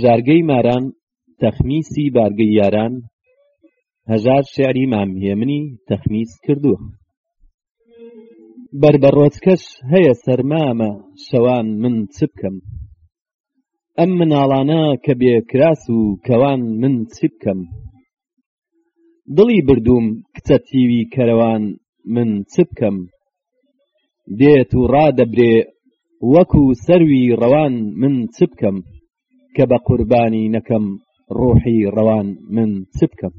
ژارگەی ماران تەخمیسی بارگەی یاران هەژار شعری مام هێمنی تەخمیس کردووە بەربەڕۆچکەش هەیە سەرمامە شەوان من چ بکەم ئەم مناڵانە کە بێکراس و کەوان من چی بکەم دڵی بردووم کچە تیوی کەرەوان من چ بکەم دێت و ڕادەبرێ وەکو سەروی ڕەوان من چ بکەم کە بە قوربانی نەکەم ڕۆحی ڕەوان من چ بکەم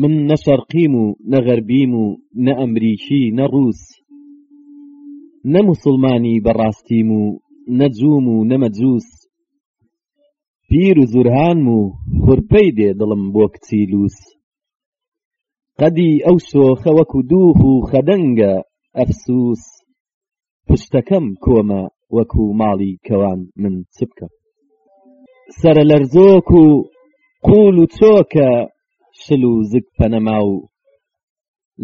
من نە شەرقیم و نە غەربیم و نە ئەمریکی نە ڕووس نە موسڵمانی بەڕاستیم و نە جووم و نەمەجووس پیر و زورهانم و خورپەی دێ دڵم بۆ کچی لووس قەدی ئەو شۆخە وەکو دووخ و خەدەنگە ئەفسووس پشتەکەم کۆمە وەکو ماڵی کەوان من چ بکەم سەرەلەرزۆک و قوول و چۆکە شل و زگ پەنەما و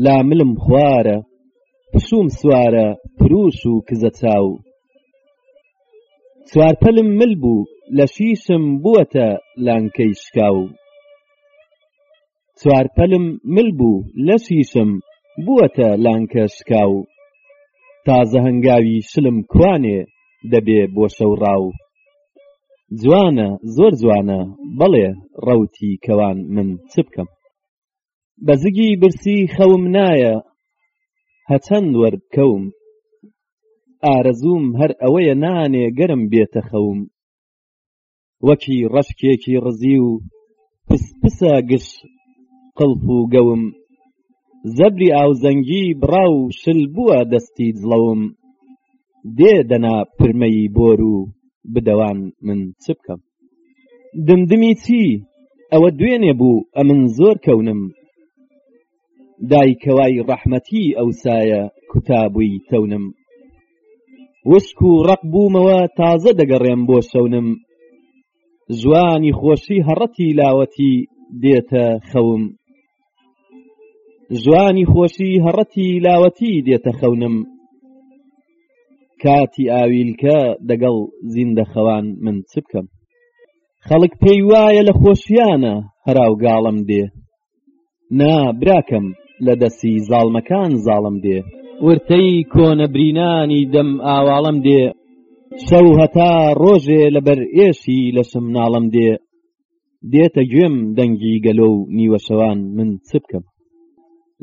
لا ملم خوارە پشووم سوارە پرووش و کزە چاو چوارپەلم مل بوو لە شیشم بووەتە لانکەی شکاو چوارپەلم مل بوو لە شیشم بووەتە لانکە شکاو تازە هەنگاوی شلم کوانێ دەبێ بۆ شەوڕاو جوانە زۆر جوانە بەڵێ ڕەوتی کەوان من چ بکەم بە زگی برسی خەوم نایە هەچەند وەربکەوم ئارەزووم هەر ئەوەیە نانێ گەرم بێتە خەوم وەکی ڕەشکێکی ڕزی و پسپسە گش قڵپ و گەوم زەبری ئاوزەنگی بڕا و شل بووە دەستی جڵەوم دێ دەنا پرمەی بۆر و بدەوان من چ بکەم دمدمی چی ئەوە دوێنێ بوو ئەمن زۆر کەونم دایکەوای ڕەحمەتی ئەوسایە کوتابووی تەونم وشک و ڕق بوومەوە تازە دەگەڕێم بۆ شەونم زوانی خۆشی هەڕەتی لاوەتی دێتە خەوم ژانی خۆشی هەڕەتی لاوەتی دێتە خەونم کاتی ئاویلکە دەگەڵ زیندە خەوان من چ بکەم خەڵک پێی وایە لە خۆشیانە هەراوگاڵم دێ نا براکەم لە دەسی زاڵمەکان زاڵم دێ ورتەی کۆنەبرینانی دەم ئاواڵم دێ شەو هەتا ڕۆژێ لەبەر ئێشی لەشم ناڵم دێ دێتە گوێم دەنگی گەلۆ و نیوە شەوان من چ بکەم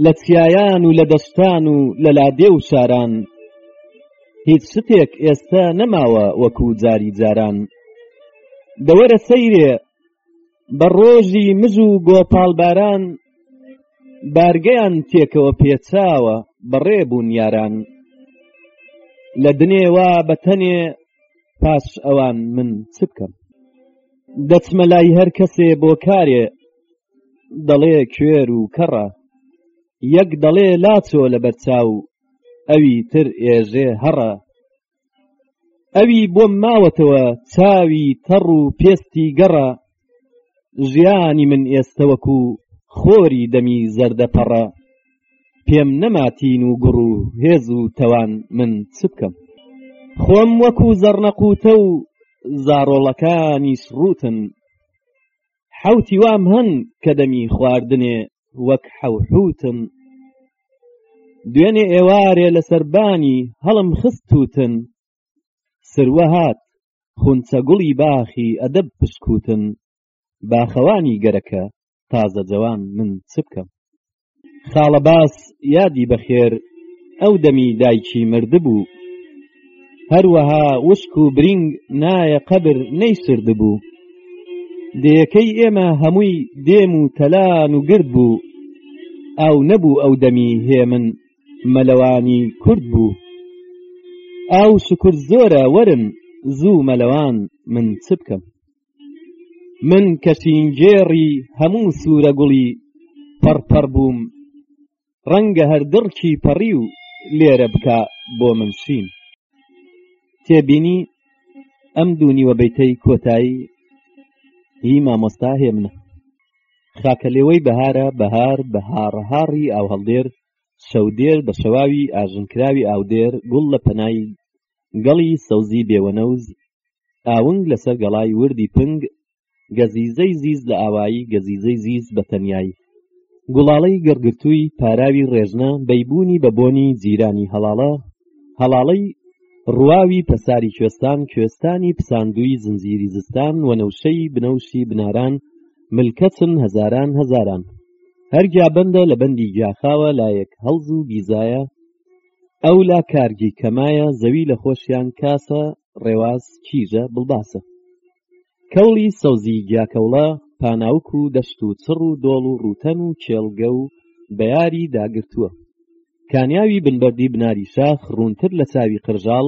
لە چیایان و لە دەشتان و لە لادێ و شاران هیچ شتێک ئێستا نەماوە وەکو جاری جاران دەوەرە سەیرێ بە ڕۆژی مز و گۆپالباران بارگەیان تێکەوە پێچاوە بەڕێ بوون یاران لە دنێوا بە تەنێ پاش ئەوان من چ بکەم دەچمە لای هەر کەسێ بۆ کارێ دەڵێ کوێر و کەڕە یەک دەڵێ لاچۆ لە بەرچاو ئەوی تر ئێژێ هەڕە ئەوی بۆم ماوەتەوە چاوی تەڕ و پێستی گەڕە ژیانی من ئێستەوەکو خۆری دەمی زەردەپەڕە پێم نەما تین و گوڕ و هێز و تەوان من چ بکەم خۆم وەکو زەڕنەقوتە و زاڕۆڵەکانیش ڕوتن حوتی وام هەن کە دەمی خواردنێ وەک حەوحوتن دوێنێ ئێوارێ لە سەربانی هەڵم خستوتن سروەهات خونچە گوڵی باخی ئەدەب پشکوتن باخەوانی گەرەکە تازە جەوان من چ بکەم خاڵە باس یادی بەخێر ئەو دەمی دایکی مردبوو هەروەها وشک و برینگ نایە قەبر نەی سردبوو دەیەکەی ئێمە هەمووی دێم و تەلان و گرد بوو ئاو نەبوو ئەو دەمی هێمن مەلەوانی کورد بوو ئاو شکر زۆرە وەرن زوو مەلەوان من چ بکەم من کە چینگێڕی هەموو سوورە گوڵی پەڕپەڕ بووم ڕەنگە هەر دڕکی پەڕی و لێرە بکە بۆ من شین تێبینی ئەم دوونیوە بیتەی کۆتایی هی مامۆستا هێمنە خاکە لێوەی بەهارە بەهار بەهاڕەهاڕی ئاو هەڵدێر شەودێر بە شەواوی ئاژنکراوی ئاودێر گوڵ لە پەنای گەڵی سەوزی بێوەنەوز ئاونگ لەسەر گەڵای وردی پنگ گەزیزەی زیز لە ئاوایی گەزیزەی زیز بە تەنیایی گوڵاڵەی گڕگرتووی پاراوی ڕێژنە بەیبوونی بە بۆنی جیرانی هەڵاڵە هەڵاڵەی ڕواوی پەساری کوێستان کوێستانی پساندووی زنجیری زستان وەنەوشەی بنەوشی بناران ملکەچن هەزاران هەزاران هەر گیابەندە لە بەندی گیاخاوە لایەک هەڵز و بیزایە ئەو لا کارگی کەمایە زەوی لە خۆشیان کاسە ڕێواز کیژە بڵباسە کەوڵی سەوزی گیاکەوڵە پاناوک و دەشت و چڕ و دۆڵ و ڕوتەن و کێڵگە و بەیاری داگرتووە کانیاوی بنبەردی بناری شاخ ڕوونتر لە چاوی قرژاڵ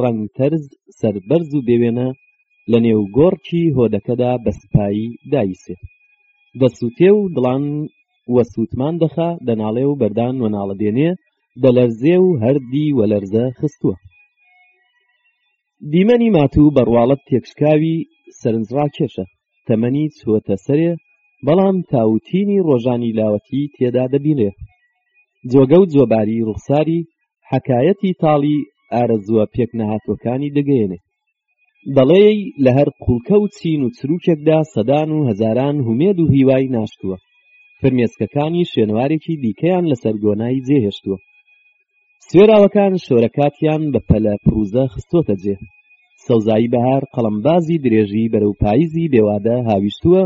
ڕەنگ تەرز سەربەرز و بێوێنە لە نێو گۆڕکی هۆدەکەدا بە سپایی دایسێ دەسووتێ و دڵان وە سووتمان دەخا دەناڵێ و بەردان وە ناڵە دێنێ دەلەرزێ و هەردی وە لەرزە خستووە دیمەنی ماتوو بەڕواڵەت تێکشکاوی سەرنجڕاکێشە تەمەنی چوەتە سەرێ بەڵام تاوتینی ڕۆژانی لاوەتی تێدا دەبینێ جۆگە و جۆباری ڕوخساری حەکایەتی تاڵی ئارەزووە پێک نەهاتووەکانی دەگەیەنێ دەڵێی لە هەر قوڵکە و چین و چروکێکدا سەدان و هەزاران هومێد و هیوای ناشتووە فرمێسکەکانی شوێنوارێکی دیکەیان لەسەر گۆنای جێهێشتووە سوێراوەکان شۆرەکاتیان بە پەلە پروزە خستۆتە جێ سەوزایی بەهار قەڵمبازی درێژی بەرەو پاییزی بێوادە هاویشتووە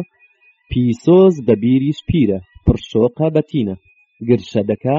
پیسۆز بە بیریش پیرە پڕشۆقە بەتینە گرشە دەکا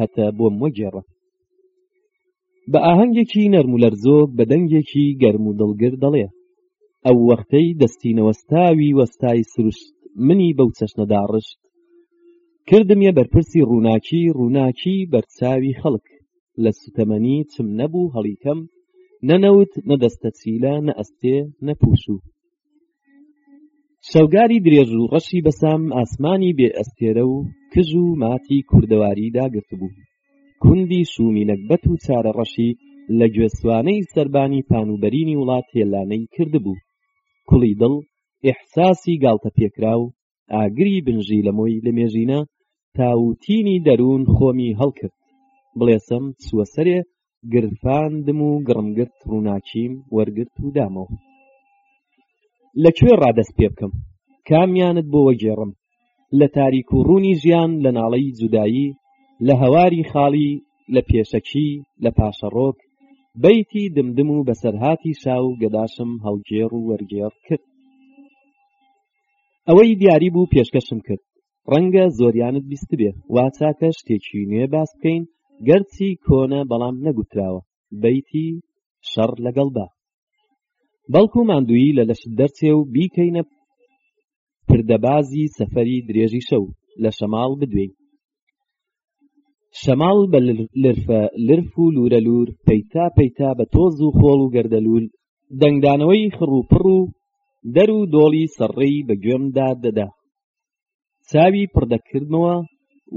هەتە بۆم وەگێڕە بە ئاهەنگێکی نەرمولەرزۆ بە دەنگێکی گەرم و دڵگر دەڵێ ئەو وەختەی دەستی نەوەستاوی وەستای سروشت منی بەو چەشنە داڕشت کردمیە بەرپرسی ڕووناکی ڕووناکی بەرچاوی خەڵک لە سوتەمەنی چم نەبوو هەڵیکەم نەنەوت نەدەستە چیلە نە ئەستێ نەپوشوو شەوگاری درێژ و ڕەشی بەسام ئاسمانی بێ ئەستێرە و کژ و ماتی کوردەواری داگرتبوو کوندی شوومی نەگبەت و چارە ڕەشی لە گوێسوانەی سەربانی پانوبەرینی وڵات هێلانەی کردبوو کوڵی دڵ ئیحساسی گاڵتەپێکراو ئاگری بنژی لە مۆی لە مێژینە تاوتینی دەروون خۆمی هەڵکرد بڵێسم سووە سەرێ گرفاندم و گڕم گرت ڕووناکیم وەرگرت و دامەوە لە کوێ ڕادەست پێ بکەم کامیانت بۆ وەگێڕم لە تاریک و ڕوونی ژیان لە ناڵەی جودایی لە هەواری خاڵی لە پێشەکی لە پاشەڕۆک بەیتی دمدم و بەسەرهاتی شاو گەداشم هەڵگێڕ و وەرگێڕ کرد ئەوەی دیاری بوو پێشکەشم کرد ڕەنگە زۆریانت بیستبێ واچاکە شتێکی نوێ باس بکەین گەرچی کۆنە بەڵام نەگوتراوە بەیتی شەڕ لەگەڵ بە بەڵکو ماندوویی لە لەشت دەرچێ و بیکەینە پردەبازی سەفەری درێژی شەو لە شەماڵ بدوێی شەماڵ بە لرفە لرف و لورە لور پەیتا پەیتا بە تۆز و خۆڵ و گەردەلوول دەنگدانەوەی خڕ و پڕ و دەر و دۆڵی سەڕڕی بە گوێمدا دەدا چاوی پڕدەکردمەوە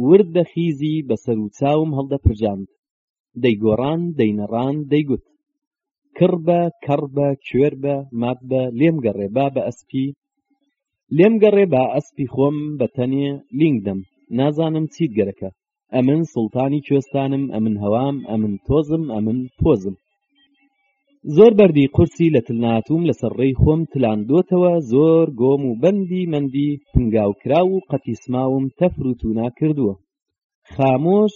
ورد دەخیزی بەسەر و چاوم هەڵدەپرژاند دەیگۆڕان دەینەڕان دەیگوت کڕ بە کەڕ بە کوێر بە مات بە لێم گەڕێ با بە ئەسپی لێم گەڕێ با ئەسپی خۆم بە تەنێ لینگدەم نازانم چیت گەرەکە ئەمن سوڵتانی کوێستانم ئەمن هەوام ئەمن تۆزم ئەمن پۆزم زۆر بەردی قورسی لە تلناتوم لەسەر ڕێی خۆم تلاندۆتەوە زۆر گۆم و بەندی مەندی پنگاو کراو و قەتیسماوم تەفروتونا کردووە خامۆش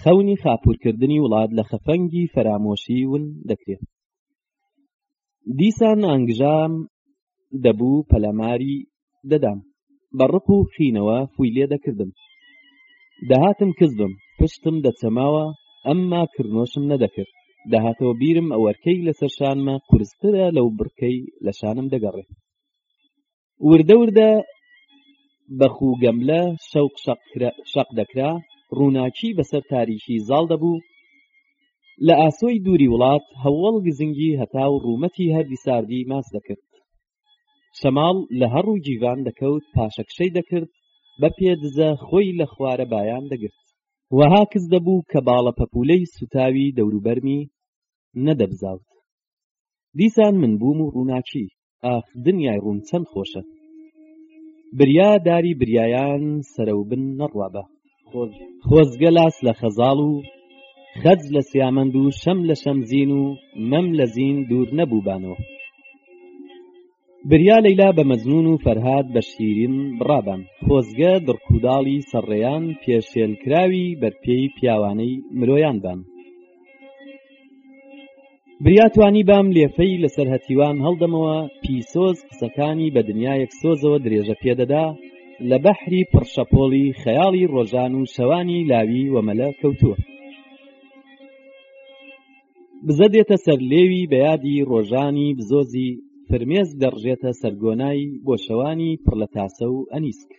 خەونی خاپورکردنی وڵات لە خەفەنگی فەرامۆشی ون دەکرێت دیسان ئەنگژام دەبوو پەلاماری دەدام بە ڕق و خینەوە فوی لێ دەکردم دەهاتم کز بم پشتم دەچەماوە ئەمما کردنۆشم نەدەکرد دەهاتەوە بیرم ئەوەرکەی لەسەر شانمە قورسترە لەو بڕکەی لە شانم دەگەڕێ وردە وردە بە خوو گەملە شەوق شەق دەکرا ڕووناکی بەسەر تاریکی زاڵ دەبوو لە ئاسۆی دووری وڵات هەوڵ گزنگی هەتا و ڕوومەتی هەردی ساردی ماس دەکرد شەماڵ لە هەڕ و جیڤان دەکەوت پاشەکشەی دەکرد بە پێ دزە خۆی لە خوارە بایان دەگرت وەها کز دەبوو کە باڵە پەپولەی سوتاوی دەوروبەرمی نەدەبزاوت دیسان من بووم و ڕووناکی ئاخ دنیای ڕوون چەند خۆشە بریا داری بریایان سەرە و بن نەڕوابە خۆزگە لاس لە خەزاڵ و خەج لە سیامەند و شەم لە شەمزین و مەم لە زین دوور نەبووبانەوە بریا لەیلا بە مەزنون و فەرهاد بە شیرین بڕابان خۆزگە دڕکوداڵی سەڕێیان پێشێلکراوی بەرپێی پیاوانەی مرۆیان بان بریا توانیبام لێفەی لەسەر هەتیوان هەڵدەمەوە پیسۆز قسەکانی بە دنیایەک سۆزەوە درێژە پێدەدا لە بەحری پڕشەپۆڵی خەیاڵی ڕۆژان و شەوانی لاوی وەمەلە کەوتووە بزە دێتە سەر لێوی بە یادی ڕۆژانی بزۆزی فرمێز دەڕژێتە سەرگۆنای بۆ شەوانی پڕ لە تاسە و ئەنیسک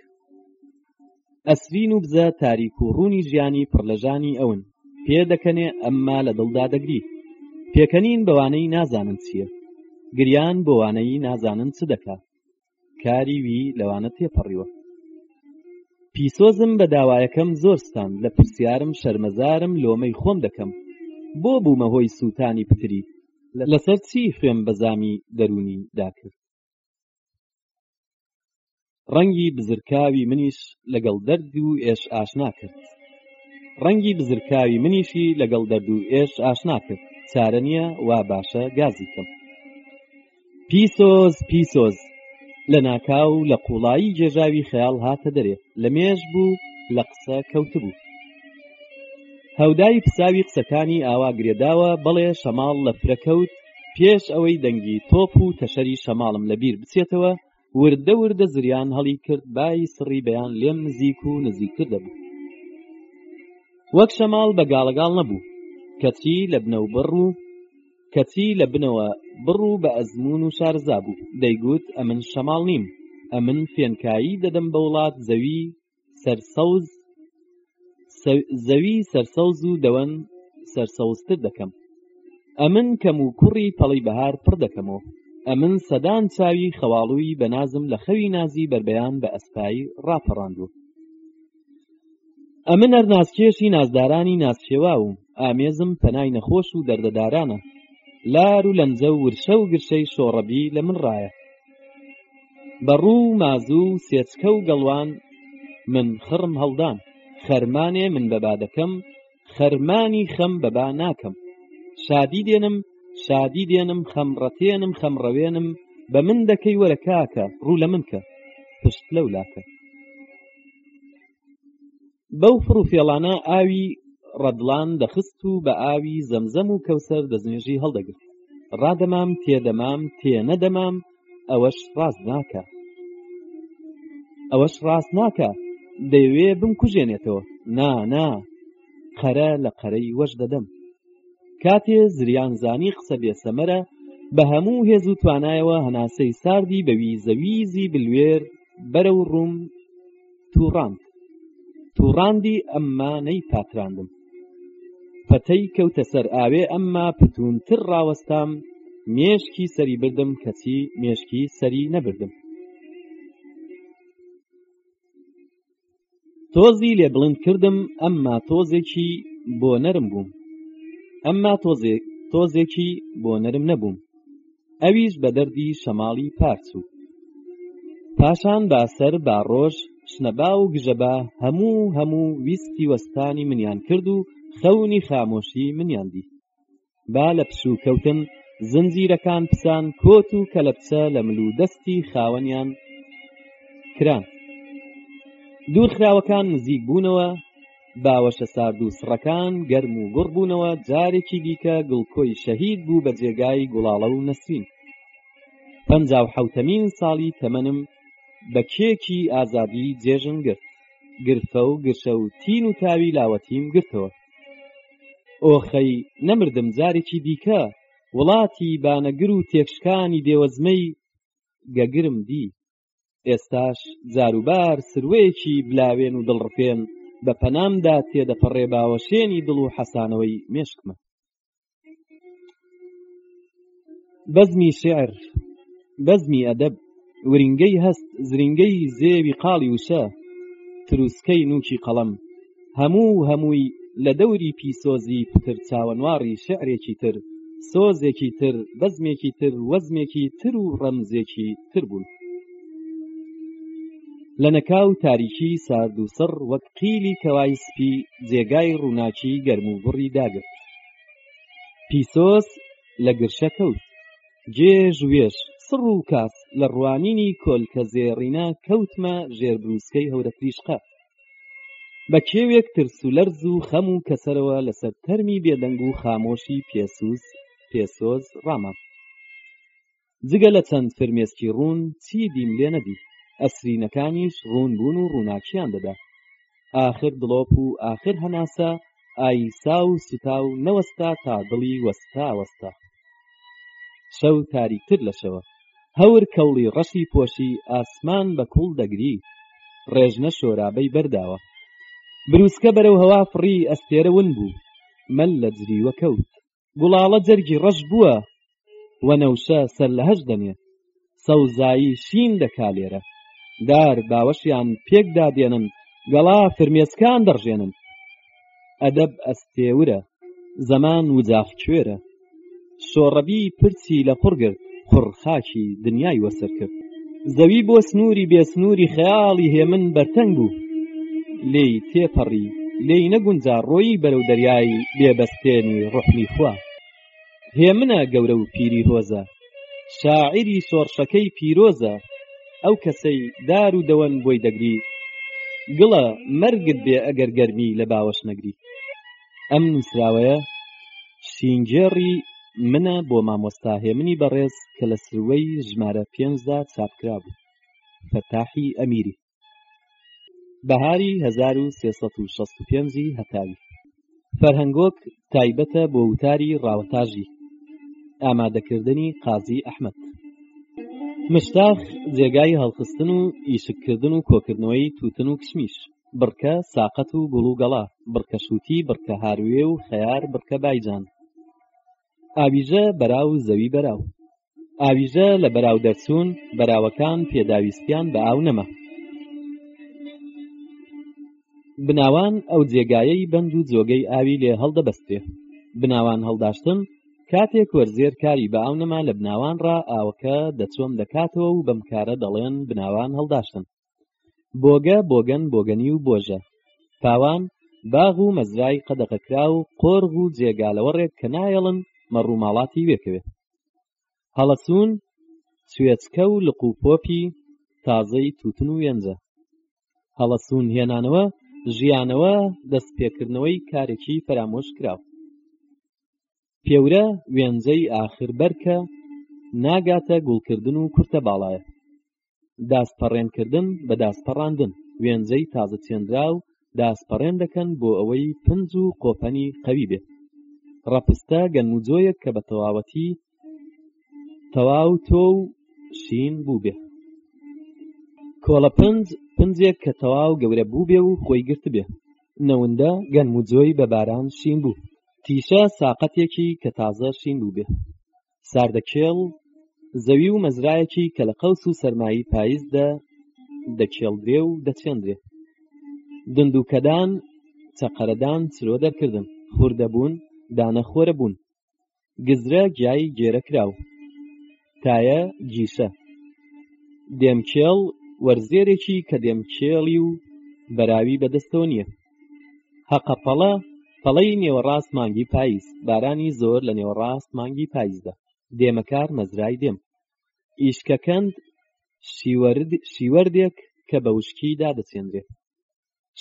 ئەسرین و بزە تاریک و ڕوونی ژیانی پڕ لە ژانی ئەون پێ دەکەنێ ئەمما لە دڵدا دەگری پێکەنین بەوانەی نازانن چییە گریان بۆوانەی نازانن چ دەکا کاری وی لەوانە تێپەڕیوە پیسۆزم بە داوایەکەم زۆر ستان لە پرسیارم شەرمەزارم لۆمەی خۆم دەکەم بۆ بوومە هۆی سووتانی پتری لەسەر چی خوێم بەزامی دەرونی داکرد ڕەنگی بزرکاوی منیش لەگەڵ دەرد و ئێش ئاشنا کرد ڕەنگی بزرکاوی منیشی لەگەڵ دەرد و ئێش ئاشنا کرد چارە نییە وا باشە گازی کەم پیسۆز پیسۆز لە ناکاو لە قوڵایی جێژاوی خەیاڵ هاتە دەرێ لە مێش بوو لە قسە کەوتبوو هەودای پساوی قسەکانی ئاوا گرێداوە بەڵێ شەماڵ لە فرەکەوت پێش ئەوەی دەنگی تۆپ و تەشەری شەماڵم لە بیر بچێتەوە وردە وردە زریان هەڵی کرد بای سڕی بەیان لێم نزیک و نزیکتر دەبوو وەک شەماڵ بە گاڵەگاڵ نەبوو کەچی لە بنەو بڕ و کەچی لە بنەوە بڕ و بە ئەزمون و شارزا بوو دەیگوت ئەمن شەماڵ نیم ئەمن فێنکایی دەدەم بە وڵات زەوی سەرسەوز زەوی سەرسەوز و دەوەن سەرسەوزتر دەکەم ئەمن کەم و کوڕی پەڵی بەهار پڕ دەکەمەوە ئەمن سەدان چاوی خەواڵووی بەنازم لە خەوی نازی بەربەیان بە ئەسپایی ڕاپەڕاندوە ئەمن ئەرناسکێشی نازدارانی ناسشێوا و ئامێزم پەنای نەخۆش و دەردەدارانە لار و لەنجە و ورشە و گرشەی شۆڕەبی لە من ڕایە بە ڕوو و مازوو و سێچکە و گەڵوان من خڕم هەڵدان خەرمانێ من بە با دەکەم خەرمانی خەم بە با ناکەم شادی دێنم شادی دێنم خەم ڕەتێنم خەم ڕەوێنم بە من دەکەی وەرە کاکە ڕوو لە من کە پشت لەولاکە بەو فڕ و فێڵانە ئاوی ڕەدڵان دەخست و بە ئاوی زەمزەم و کەوسەر دەستنوێژی هەڵدەگرت ڕادەمام تێدەمام تێ نەدەمام ئەوەش ڕاست ناکە ئەوەش ڕاست ناکە دەیەوێ بمکوژێنێتەوە نا نا قەرە لە قەرەی وەش دەدەم کاتێ زریان زانی قسە بێ سەمەرە بە هەموو هێز و توانایەوە هەناسەی ساردی بەوی زەویزی بلوێر بەرە و ڕووم تووڕاند تووڕاندی ئەمما نەی پاتراندم پەتەی کەوتە سەر ئاوێ ئەمما پتونتر ڕاوەستام مێشکی سەری بردم کەچی مێشکی سەری نەبردم تۆزی لێ بڵند کردم ئەمما تۆزێکی بۆ نەرم بووم ئەمما تۆزێک تۆزێکی بۆ نەرم نەبووم ئەویش بە دەردی شەماڵی پارچوو پاشان با سەر با ڕۆژ شنەبا و گژەبا هەموو هەموو ویستی وەستانی منیان کرد و خەونی خامۆشی منیان دی با لە پشوو کەوتن زنجیرەکان پسان کۆت و کەلەپچە لە مل و دەستی خاوەنیان کران دوورخراوەکان نزیک بوونەوە باوەشە سارد و سڕەکان گەرم و گوڕ بوونەوە جارێکی دیکە گڵکۆی شەهید بوو بە جێگای گوڵاڵە و نەسرین پەنجا و حەوتەمین ساڵی تەمەنم بە کێکی ئازادی جێژن گرت گرفە و گرشە و تین و تاوی لاوەتیم گرتەوە ئۆخەی نەمردم جارێکی دیکە وڵاتی بانەگر و تێکشکانی دێوەزمەی گەگرم دی ئێستاش جاروبار سروەیەکی بلاوێن و دڵڕفێن بە پەنامدا تێدەپەڕێ باوەشێنی دڵ و حەسانەوەی مێشکمە بەزمی شعر بەزمی ئەدەب ورینگەی هەست زرینگەی زێوی قاڵی وشە تروسکەی نوکی قەڵەم هەموو و هەمووی لە دەوری پیسۆزی پتر چاوەنواڕی شعرێکی تر، سۆزێکی تر، بەزمێکی تر، وەزمێکی تر و ڕەمزێکی تر بوون. لە نەکاو تاریکی سارد و سڕ وەک قیلی کەوای سپی جێگای ڕووناکی گەرم و بڕی داگرت. پیسۆز لە گرشە کەوت. گێژ وێش سڕ و کاس لە ڕوانینی کۆلکە زێڕینە کەوتمە ژێر بروسکەی هەورە تریشقە. بە کێوێک ترس و لەرز و خەم و کەسەرەوە لەسەر تەرمی بێدەنگ و خامۆشی پێسوس پێسۆز ڕامان جگە لە چەند فرمێسکی ڕوون چی دیم لێ نەدی ئەسرینەکانیش ڕوون بوون و ڕووناکیان دەدا ئاخر دڵۆپ و ئاخر هەناسە ئایسا و سوتا و نەوەستا تا دڵی وەستا وەستا شەو تاریکتر لە شەوە هەور کەوڵی ڕەشی پۆشی ئاسمان بە کوڵ دەگری ڕێژنە شۆرابەی بەرداوە بروسکە بەرەو هەوا فڕی ئەستێرە ون بوو مەل لە جریوە کەوت گوڵاڵە جەرگی ڕەش بووە وەنەوشە سەر لە هەش دەنێ سەوزایی شین دەکا لێرە دار باوەشیان پێکدا دێنن گەڵا فرمێسکان دەڕژێنن ئەدەب ئەستێورە زەمان وجاخ کوێرە سۆڕەبی پرچی لە قوڕ گرت قوڕ خاکی دنیای وەسەر کرد زەوی بۆ سنووری بێ سنووری خەیاڵی هێمن بەرتەنگ بوو لێی تێپەڕی لێی نەگونجا ڕۆیی بەرەو دەریایی بێبەستێنی ڕحمی خوا هێمنە گەورە و پیری هۆزە شاعیری شۆڕشەکەی پیرۆزە ئەو کەسەی دار و دەوەن بۆی دەگری گڵە مەرگت بێ ئەگەر گەرمی لە باوەش نەگری ئەم نووسراوەیە شینگێڕی منە بۆ مامۆستا هێمنی بەڕێز کە لە سروەی ژمارە پێنجدا چاپکرا بوو فەتاحی ئەمیری بەهاری 1365 ی هەتاوی فەرهەنگۆک تایبەتە بۆ وتاری ڕاوەتاژی ئامادەکردنی قازی ئەحمد مشتاخ جێگای هەڵخستن و ئیشککردن و کۆکردنەوەی تووتن و کشمیش بڕکە ساقەت و گوڵ و گەڵا بڕکە شووتی بڕکە هاروێ و خەیار بڕکە بایجان ئاویژە بەرا و زەوی بەراو ئاویزە لە بەراو دەرچوون بەراوەکان پێداویستیان بە ئاو نەما بناوان ئەو جێگایەی بەند و جۆگەی ئاوی لێ هەڵدەبەستێ بناوان هەڵداشتم کاتێک وەرزێر کاری بە ئاو نەما لە بناوان ڕا ئاوەکە دەچۆم دەکاتەوە و بەم کارە دەڵێن بناوان هەڵداشتن بۆگە بۆگەن بۆگەنی و بۆژە پاوان باغ و مەزرای قەدەغەکراو و قۆرغ و جێگا لەوەڕێک کە نایەڵن مەڕوماڵاتی وێکەوێ هەڵەسوون سوێچکە و لق و پۆپی تازەی تووتن و وێنجە هەڵەسوون هێنانەوە ژیانەوە دەستپێکردنەوەی کارێکی فەرامۆش کراوە پێورە وێنجەی ئاخر بەرکە ناگاتە گوڵکردن و کورتە باڵایە داستپەڕێنکردن بە داستپەڕاندن وێنجەی تازە چێنرا و داسپەڕێن دەکەن بۆ ئەوەی پنج و قۆپەنی قەوی بێت ڕەپستە گەنموجۆیەک کە بە تەواوەتی تەواو تۆ و شین بوو بێ کۆڵە پنج پنجێک کە تەواو گەورە بوو بێ و خۆی گرت بێ نەوەندە گەنموجۆی بە باران شین بوو تیشە ساقەتێکی کە تازە شین بووبێ ساردە کێڵ زەوی و مەزرایەکی کە لە قەوس و سەرمایی پاییزدا دەکێڵدرێ و دەچێندرێ دندووکەدان چەقەرەدان چرۆ دەرکردن خوردەبوون دانە خۆرە بوون گزرە گیای گێرە کراو تایە جیسە دێمچێڵ وەرزێرێکی کە دێمچێڵی و بەراوی بەدەستەوە نییە هەقە پەڵە پەڵەی نێوەڕاست مانگی پاییز بارانی زۆر لە نێوەڕاست مانگی پاییزدا دێمەکار مەزرای دێم ئیشکەکەند شیوەردێک کە بە وشکیدا دەچێنرێت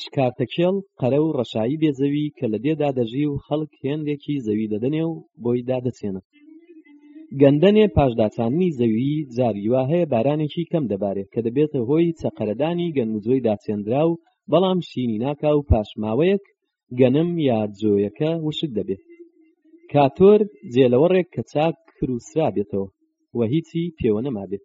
شکارتەکێڵ قەرە و ڕەشایی بێ زەوی کە لە دێدا دەژی و خەڵک هێندێکی زەوی دەدەنێ و بۆی دادەچێنە گەندەنێ پاش داچاننی زەوی جاری وا هەیە بارانێکی کەم دەبارێت کە دەبێتە هۆی چەقەرەدانی گەنموجۆی داچێنرا و بەڵام شینی ناکا و پاش ماوەیەک گەنم یا جۆیەکە وشک دەبێت کاتۆر جێلەوەڕێک کە چاک کروسرا بێتەوە و هیچی پێوە نەمابێت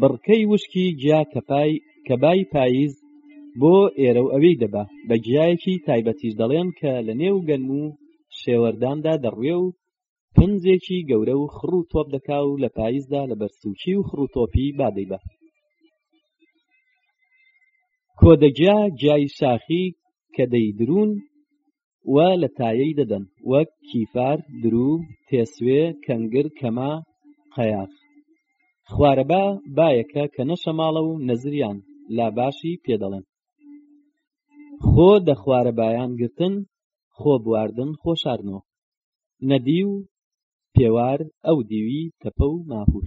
بڕکەی وشکی جیا کەپای کەبای پاییز بۆ ئێرە و ئەوێی دەبا بە گیایەکی تایبەتیش دەڵێن کە لە نێو گەنم و شێوەرداندا دەڕوێ و پنجێکی گەورە و خڕ و تۆپ دەکا و لە پاییزدا لە بەرسووکی و خڕ و تۆپی با دەیبا کۆدەگیا گیای شاخی کە دەیدروون و لە تایەی دەدەن وەک کیفار درو تێسوێ کەنگر کەما قەیاغ خوارەبا بایەکە کە نەشەماڵە و نەزریان لا باشی پێ دەڵێن خۆ دە خوارەبایان گرتن خۆ بواردن خۆ شارنەوە نەدی و پێوار ئەو دیوی تەپە و ماهور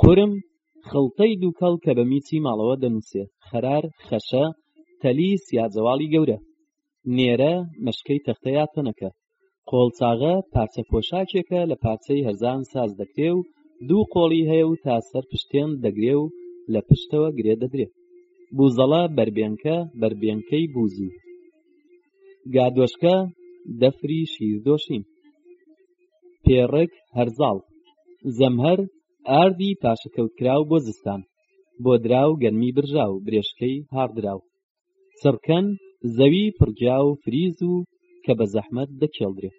کورم خڵتەی دووکەڵ کە بە میچی ماڵەوە دەنووسێ خەرار خەشە تەلی سیاجەواڵی گەورە نێرە مەشکەی تەختە یا تەنەکە قۆڵچاغە پارچە پۆشاکێکە لە پارچەی هەرزان ساز دەکرێ و دوو قۆڵی هەیە و تا سەر پشتێن دەگرێ و لە پشتەوە گرێ دەدرێ بوزەڵە بەربێنکە بەربێنکەی بوزی گادۆشکە دەفری شیر دۆشین پێڕک هەرزاڵ زەمهەر ئاردی پاشەکەوت کراو بۆ زستان بۆ دراو گەرمی برژا و برێشکەی هاڕدراو سڕکەن زەوی پڕگیا و فریز و کە بە زەحمەت دەکێڵدرێت